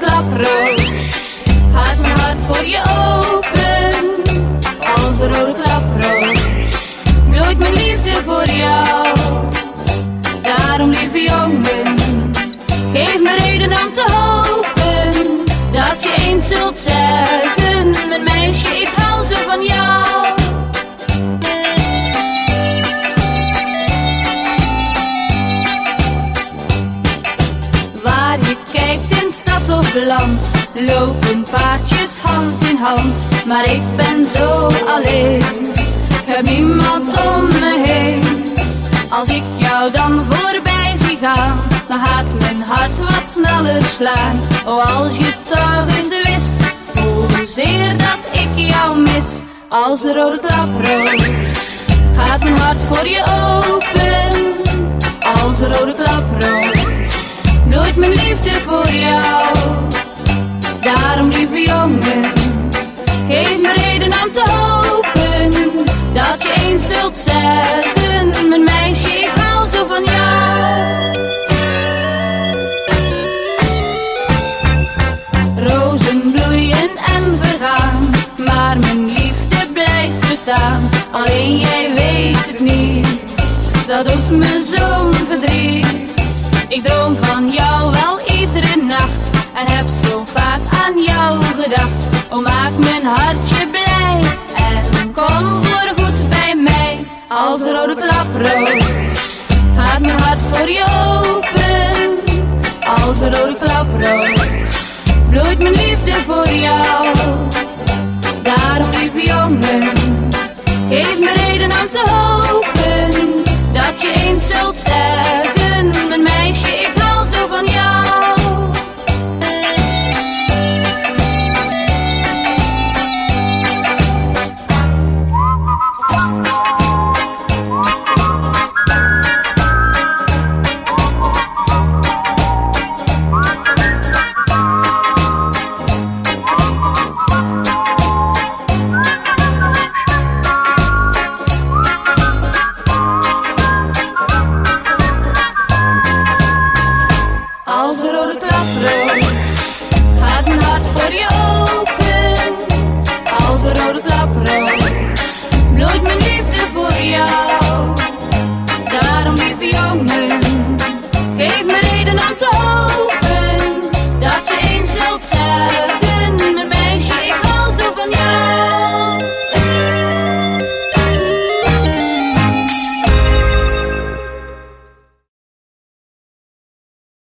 Rode klaproos. Gaat mijn hart voor je open, als rode klaproos. Bloeit mijn liefde voor jou, daarom lieve jongen. Geef me reden om te hopen, dat je eens zult zijn. Land, lopen paardjes hand in hand. Maar ik ben zo alleen, ik heb niemand om me heen. Als ik jou dan voorbij zie gaan, dan gaat mijn hart wat sneller slaan. Oh, als je toch eens wist, hoezeer dat ik jou mis. Als de rode klaproos, gaat mijn hart voor je open. Als de rode klaproos, nooit mijn liefde voor jou. Daarom, lieve jongen, geef me reden om te hopen dat je eens zult zeggen: Mijn meisje, ik zo van jou. Rozen bloeien en vergaan, maar mijn liefde blijft bestaan. Alleen jij weet het niet, dat doet me zo'n verdriet. Ik droom van jou aan jou gedacht. Oh, maak mijn hartje blij en kom voorgoed bij mij. Als rode klaproos gaat mijn hart voor je open. Als rode klaproos bloeit mijn liefde voor jou. Daarom, lieve jongen, geef me reden om te hopen dat je eens zult. What do you?